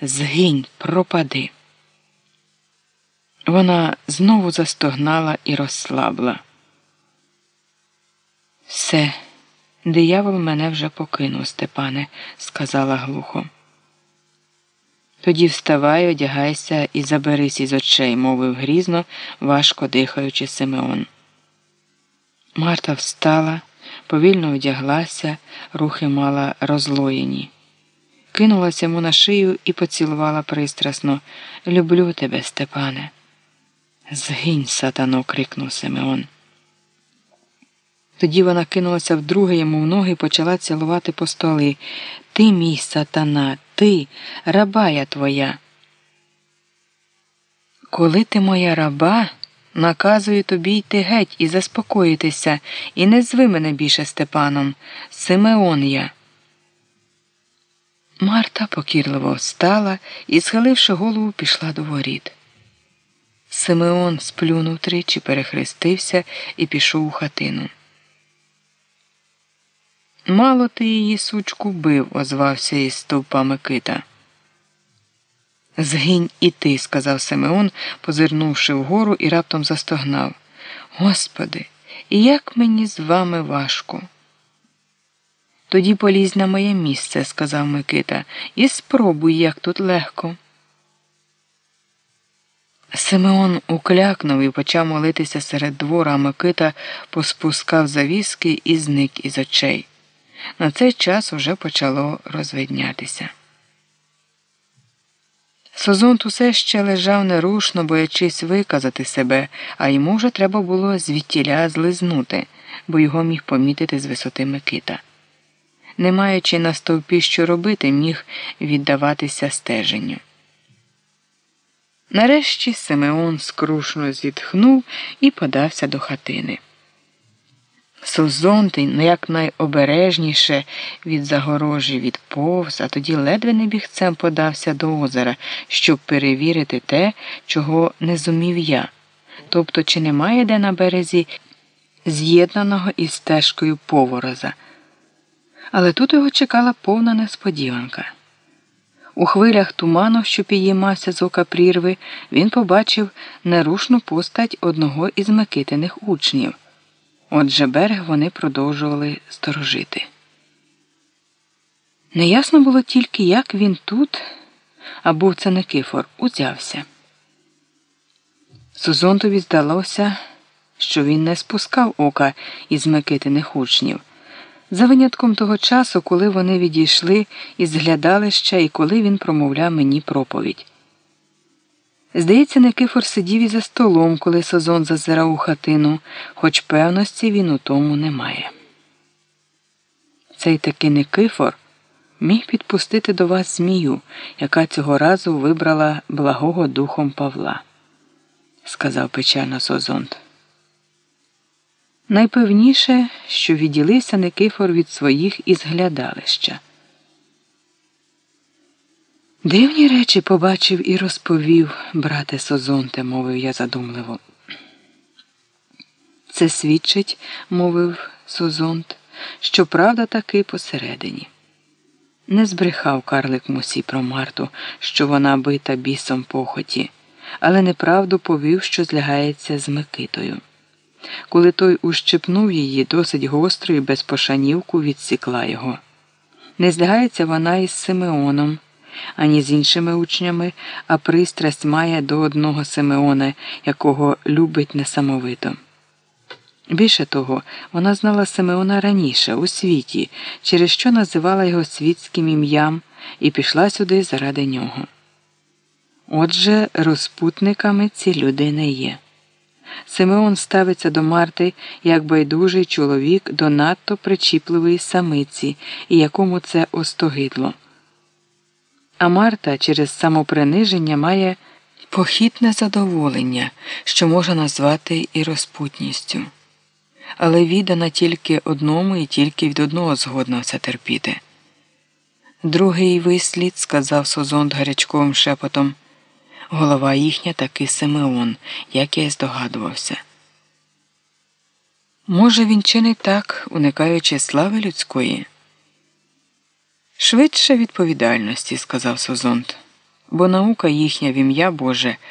Згинь, пропади. Вона знову застогнала і розслабла. Все, диявол мене вже покинув, Степане, сказала глухо. Тоді вставай, одягайся і заберись із очей, мовив грізно, важко дихаючи Симеон. Марта встала, повільно одяглася, рухи мала розлоєні. Кинулася йому на шию і поцілувала пристрасно. Люблю тебе, Степане. Згинь, сатано, крикнув Симеон. Тоді вона кинулася вдруге йому в ноги і почала цілувати по столи. Ти, мій сатана, ти, раба я твоя. Коли ти моя раба, наказую тобі йти геть і заспокоїтися, і не зви мене більше Степаном. Симеон я. Марта покірливо встала і, схиливши голову, пішла до воріт. Симеон сплюнув тричі, перехрестився і пішов у хатину. Мало ти її сучку бив, озвався із стовпа Микита. Згинь і ти, сказав Симеон, позирнувши вгору і раптом застогнав. Господи, як мені з вами важко. Тоді полізь на моє місце, сказав Микита, і спробуй, як тут легко. Симеон уклякнув і почав молитися серед двора, а Микита поспускав завіски і зник із очей. На цей час уже почало розвиднятися. Созонт усе ще лежав нерушно, боячись виказати себе, а йому вже треба було звідтіля злизнути, бо його міг помітити з висоти Микита. Не маючи на стовпі що робити, міг віддаватися стеженню. Нарешті Симеон скрушно зітхнув і подався до хатини. Созонтий якнайобережніше від загорожі відповз, а тоді ледве не бігцем подався до озера, щоб перевірити те, чого не зумів я, тобто, чи немає де на березі з'єднаного із стежкою повороза. Але тут його чекала повна несподіванка. У хвилях туману, що підіймався з ока прірви, він побачив нерушну постать одного із Микитиних учнів. Отже, берег вони продовжували сторожити. Неясно було тільки, як він тут, а був це Никифор, узявся. Сузонтові здалося, що він не спускав ока із Микитиних учнів. За винятком того часу, коли вони відійшли із глядалища і коли він промовляв мені проповідь. Здається, Никифор сидів і за столом, коли Созон зазирав у хатину, хоч певності він у тому не має. Цей таки Никифор міг підпустити до вас змію, яка цього разу вибрала благого духом Павла, сказав печально Созонт. Найпевніше, що відділився Никифор від своїх із глядалища. Дивні речі побачив і розповів, брате Созонте, мовив я задумливо. Це свідчить, мовив Созонт, що правда таки посередині. Не збрехав карлик мусі про Марту, що вона бита бісом похоті, але неправду повів, що злягається з Микитою. Коли той ущипнув її досить гостро і без пошанівку відсікла його. Не злягається вона із Симеоном ані з іншими учнями, а пристрасть має до одного Симеона, якого любить несамовито. Більше того, вона знала Симеона раніше, у світі, через що називала його світським ім'ям і пішла сюди заради нього. Отже, розпутниками ці люди не є. Симеон ставиться до Марти як байдужий чоловік до надто причіпливої самиці, і якому це остогидло. А Марта через самоприниження має похитне задоволення, що можна назвати і розпутністю. Але віддана тільки одному і тільки від одного згодна все терпіти. Другий вислід, сказав Созонт гарячковим шепотом, голова їхня таки Симеон, як я й здогадувався. Може, він чинить так, уникаючи слави людської. Швидше відповідальності, сказав Созонт. бо наука їхня в ім'я Боже